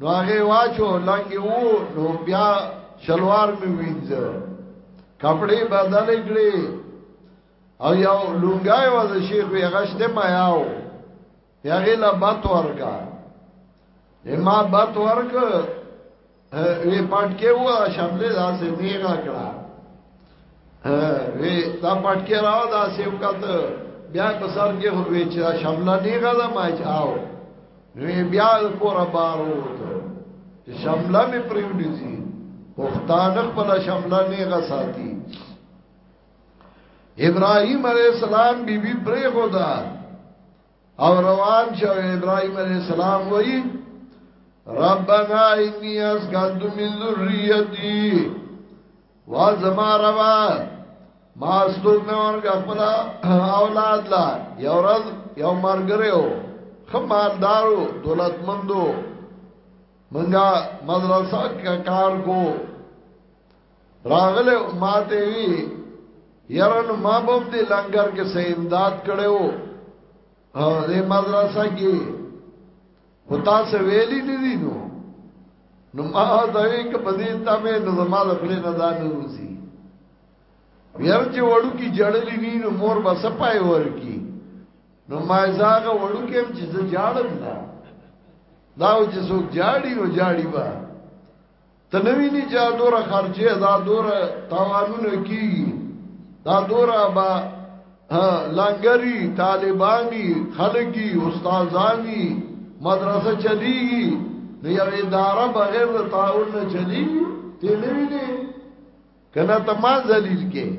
نو هغه واچو لنګي وو نو بیا شلوار می وینځ کپڑے بدل کړي او یو لونګای و د شیخ وی غشته ما یاو یغه لا بات ورکا ما بات ورک وی پټ کې و شاملې داسې نیغه کړه وی دا پټکی راو دا سیو کت بیا په سر کې خو وی چې شمله نه غلا ما چاو وی بیا کور بارو ته چې شمله می پریوډی زی پختان خپل شمله نه غساتی ابراهيم عليه السلام بي بي پرې خدا او روان شو ابراهيم عليه السلام وایي ربنا اني اسكنت من ذريتي وا زما ربا ما ستوګ نه ورګه خپل اولاد لا یو ورځ یو مرګره خمالدارو دولتمندو منګه مدرسه کا کار کو راغله ماته وی یارن ما بم دی لنګر کې سه امداد کړو او دې مدرسه کې پتا سه ویلي نه دي نو نو ما دا یې کپدې تا مې نو زما د خپل نه دانو وسی یار چې وړو کې جړلې ني نو مور به سپای ورکی نو ما زاغه وړو کې هم چې زه جاړم دا دا چې څوک جاړي نو جاړي با تنوینی چا دور خرچه دا دور تاوانونه کی دا دور با لنگری طالبانی خلقی استازانی مدرسه چلیگی نو یو اداره بغیر دا تاون نه چلیگی تنوینی کنا تمان زلیل که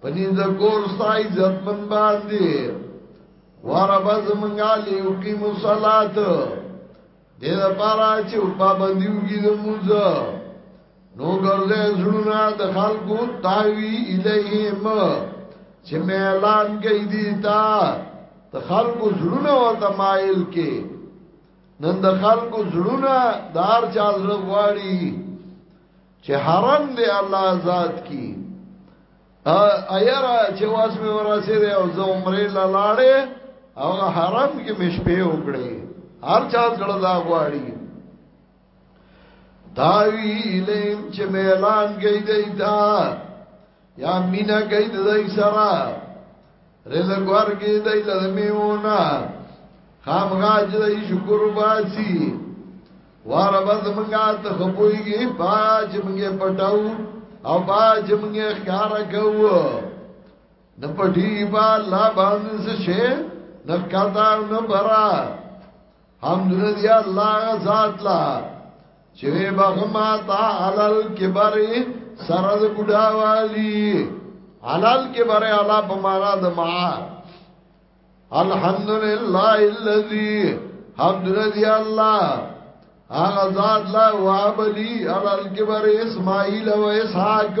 پنی د کور سای عزت من باندې ورب زمنګا لیو کی مصلات دې لپاره چې پابندي وګړي د موږ نو ګرځې زړونه د خلکو تاوی الیهم چې اعلان کوي دي تا د خلکو زړونه ورته مایل کې نن د خلکو زړونه دار چا زړه غواړي چې حرام دی الله ذات کی ایرا چې واس می ورسې دی او زه عمرې لاړې او حرام کې مش په وکړې هر چا ځړه دا غواړي تاویلیم چې ميلان گئی دیتا یا مینا گئی دای سرا رزق ورګي دای لمیونا خام غاج دای شکر باسی وار بس منګا ته خپويږي باج منګه پټاو او باج منګه ښکار کوو د پټي با لا باندې شه نکاتا نو برا حمدونه دی الله ذات لا چې بغما تا علل کبر سرد بډا والی علل کبر علا بمانا د ما الحمدلله الذي حمدونه دی الله هغه ذات لا وابلی علل کبر اسماعیل و اسحاق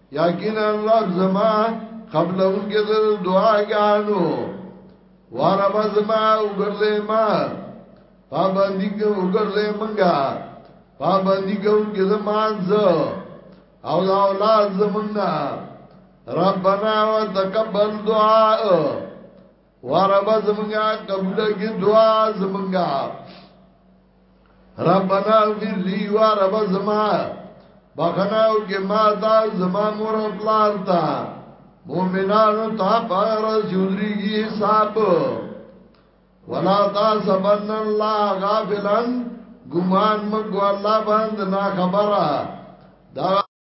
یقینا رب زما قبل اونګه د دعا غانو وارب زما وګرځې ما پابندی کو وګرځې منګه پابندی کو کې زمان زه او دا اولاد زمونږه ربنا وتقبل دعاء ورب زمنګا قبول کی دعا زمنګا ربنا اغفر لي ورب زما بخناو کې ما دا زما مور پلان تا مومنانو تا پر جوړيږي حساب ولا تا سبن الله غافلن ګمان مګو الله باندې نا خبره دا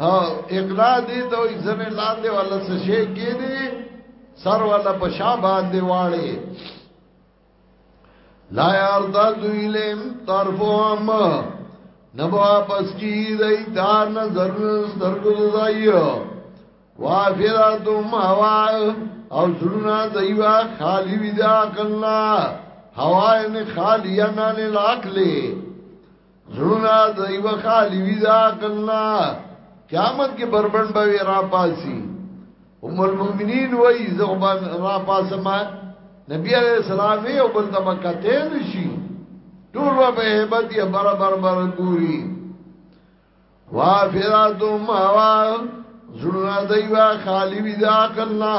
او اقلا دې ته یې ځنه لاندې ولا څه شي کې دي سر ولا په شا باندې واړي لا یاردا دوی لم طرفهم نبو واپس کی دای دا نظر سترګو دایو وافراتم هوا او زړونه دایوا خالی وی دا کنا هوا ان خالی نه لاکلی زړونه دایو خالی وی دا کنا قیامت کې بربند به را پاسی ام المؤمنین وای زغبان را پاسما نبی علیہ السلام یو بل دمه کته نشي ټول په hebat یې برابر بر ګوري وافراتم هوا زړه دیوا خالی وی دا کنا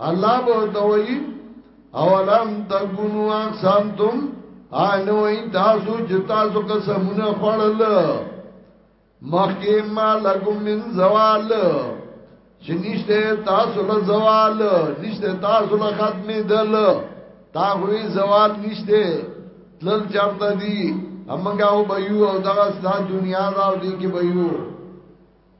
الله به دوی اولم تکونو اقسام تم آنو این تاسو چې تاسو قسمونه خوړل مخکې ما لګو من زوال چې نشته تاسو له زوال نشته تاسو له ختمې دل تا هوی زوال نشته تل چرته دی امنګاو بيو او دغه ستاسو دنیا دا دي کې بيو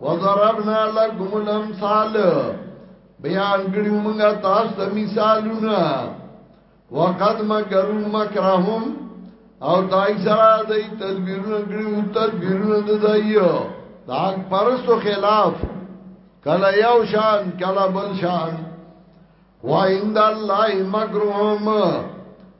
وضربنا لكم الامثال بیان کړی موږ تاسو ته مثالونه وقد مکروا مکرهم او دای سره دای تدبیرونه کړی او تدبیرونه د دایو دا پرستو خلاف کله یو شان کله بل شان وایند الله مکرهم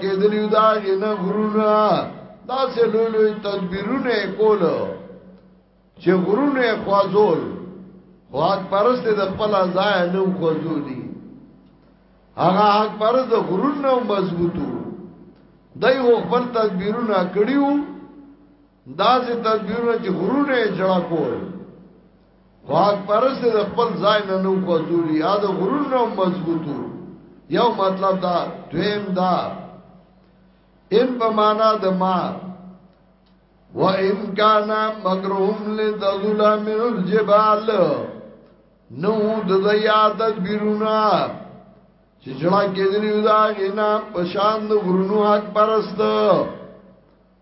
کېدلی دا غنه غرونه دا سه لوی لوی تدبیرونه کول چې غرونه خوازول واک پرست د خپل ځای نه خوازولي هغه حق پرست د غرونه مضبوطو دای هو خپل تدبیرونه کړیو دا سه تدبیرونه چې غرونه جوړ کول واک پرست د خپل ځای نه نو کوزول یا د غرور نه مضبوطو یو مطلب دا دویم دا ان په معنا د ما و ان کان مکرهم لتذل من الجبال نو د زیاد بیرونا چې جړه کېدلی دا غنا پشان د غرونو حق پرست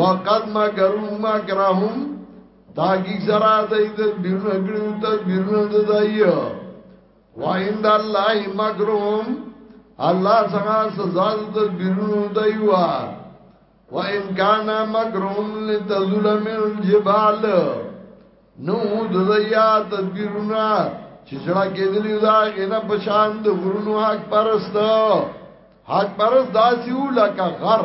وقد مکروا مکرهم تاګي زرا دای د بیرونه کړو ته بیرونه دایو وایند الله مکرهم الله څنګه سزا د بیرونه دایو و ان کان مکرهم لتزول من الجبال نو د دیا تدبیرونه چې ځړه کېدلی دا غنه پشان د غرونو حق پرست حق پرست داسیو لکه غر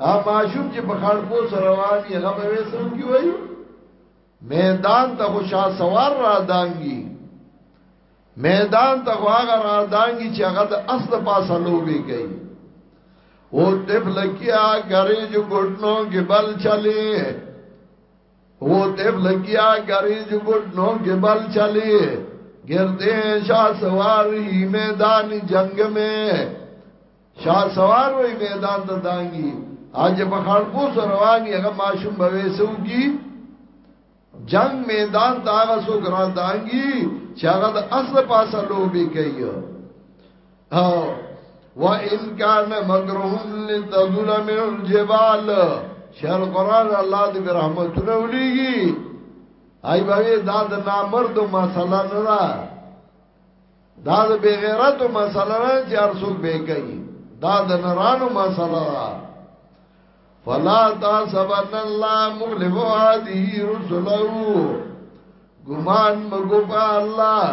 ها ماشوم چې په خړ کو سره روان یې هغه به وسم کی وای میدان ته خو شا سوار را دانګي میدان ته خو هغه را دانګي چې هغه د اصل پاسه لوبي کوي او طفل کیا کرے جو گھٹنوں کے بل چلے وہ طفل کیا کرے جو گھٹنوں کے بل چلے گردے شاہ سواری میدان جنگ میں شاه سوار وې میدان ته دانګي اج په خان کو روان یې هغه ماشوم به وېسو کی جنگ میدان ته هغه سو ګرا دانګي چې هغه د اصل پاسه لوبي کوي او و ان کان مکرهم لتذل من الجبال شهر قران الله دې رحمتونه ولېږي آی باوی دا د نامردو مسله نه ده دا د بغیرت مسله نه چې ارزوک به کوي دا د نرانو مسله ده فلا تاسبن الله مغلب عادی رسلو ګمان مګو په الله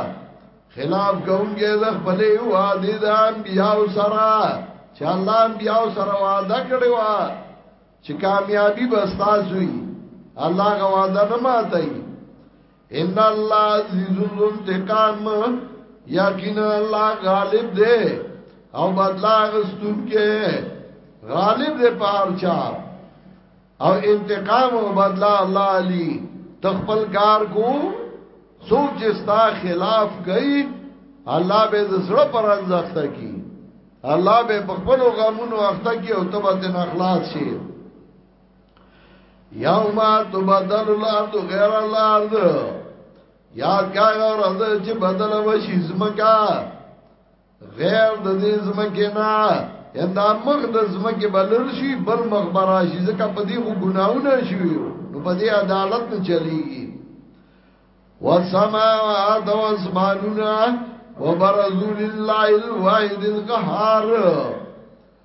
خلاف کوونګې د خپلې وادي د انبیاء سره چې الله انبیاء سره وعده کړی و چې کامیابی به تاسو وي الله غواده نه ماتای ان الله عزیز الانتقام یقینا الله غالب دی او بدلا غستون کې غالب دی پارچا او انتقام او بدلا الله علی تخپل کار کو سوچ استا خلاف گئی الله به زړه پر انځخته کی الله به په خپل غمونو اخته کی او تبه تن اخلاص شي یوم تبدل الارض غیر الارض یاد کاغه ورځ چې بدل وشي زمکا غیر د دې زمکه نه اندا مخ د زمکه بلل شي بل مخ براشي ځکه په دې خو ګناونه شي نو په دې عدالت نه چلیږي والسماوات والسمانون وبرزول الله الواحد القهار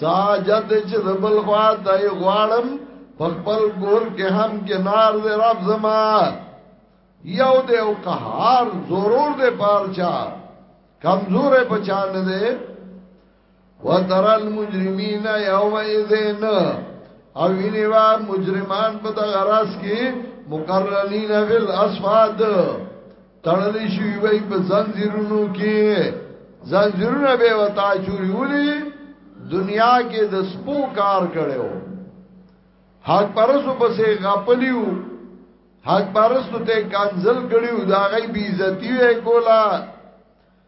ساجت چې د بل خوا ته غواړم په خپل ګور کې هم کې نار دې رب زما یو دې او قهار ضرور دې پارچا کمزور په چان دې وتر المجرمین یوم اذن او ویني وا مجرمان په دغه راس کې مقرنین فی الاسفاد تړلې شي وي په زنجیرونو کې زنجیرونه به وتا چوری ولي دنیا کې د سپو کار کړو حق پرسو پسې غپلیو حق پرسو ته کانزل کړیو دا غي بی عزتی وی کولا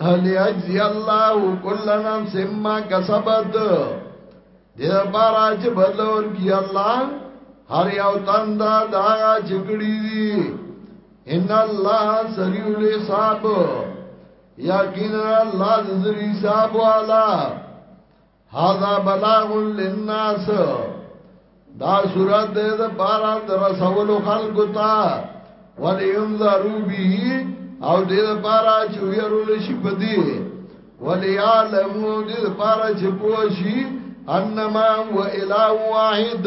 هل یجزی الله کل نفس ما کسبت دې بارا چې بدلور کی الله هر یو تند دا جګړی دی ان الله سریع الحساب یقینا الله ذری حساب والا هذا بلاغ للناس دا صورت دې د بارا در رسول خلق تا ولینذروا به او دې د بارا چې ویرول شي پدی وليعلموا دې د بارا چې پوښي انما هو اله واحد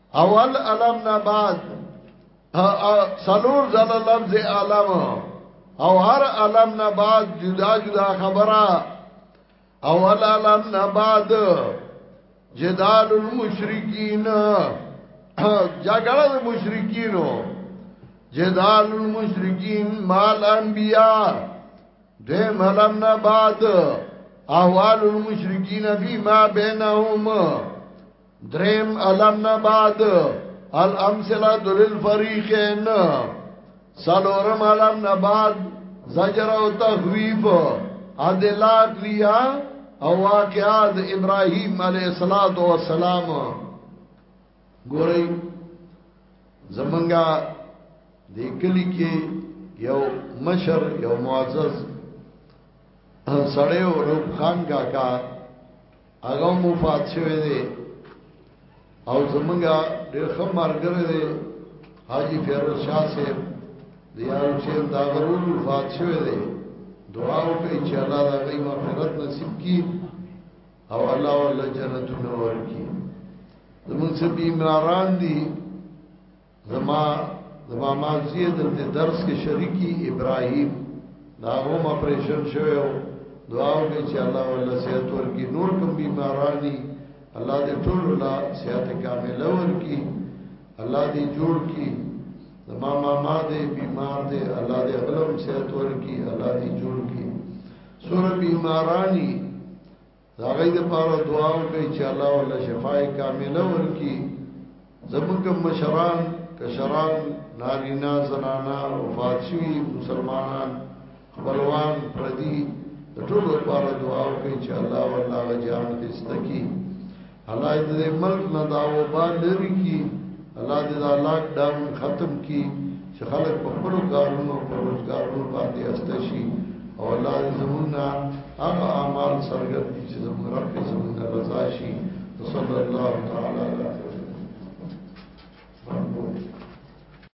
اول علم نه بعد سلور زل لفظ علم او هر علم نه بعد جدا جدا خبره اول علم نه بعد جدال المشرکین جګړه د مشرکینو جدال المشرکین مال انبیاء دې ملم نه بعد احوال المشرکین فيما بينهم دریم علم نه بعد الامثله للفریقین سلورم علم نه بعد زجر او تخویف ادلات لیا او واقعات ابراهیم علیه الصلاۃ والسلام ګورئ زمونږه دې کلی کې یو مشر یو معزز سړیو روب خان کاکا هغه مو فات شوی دی او زمونږه ډېر ښه مرګره دی حاجی فیروز شاه صاحب دی یو چې دا غرور فات شوی دی دعا وکړئ چې الله دا غي مغفرت نصیب کړي او الله ول جنتونه ورکړي زمونږ سبي عمران دي زما زما مازیه دلته درس کې شریکی ابراهیم دا هم اپریشن شوی او دعا وکړي چې الله ولا صحت ورکړي نور کوم بیمارانی الله دې ټول لا صحت کامله ورکړي الله دې جوړ کړي زما ماما دې بیمار دې الله دې علم صحت ورکړي الله دې جوړ کړي سور بیمارانی دا غي د پاره دعا وکړي چې الله ولا شفای کامله ورکي زمونږ مشران کشران نارینا زنانا وفات شوی مسلمانان خپلوان پردي ټول لپاره دعا وکړي چې الله ولا جان دې ستکی الله دې ملک نه دا وبا لري کی الله دې دا لاک ډاون ختم کی چې خلک په خپل کارونو په روزګارونو باندې استه شي او الله دې زمونږه هغه اعمال سرګردي چې زموږ رب زمونږه رضا شي صلی الله تعالی علیه وسلم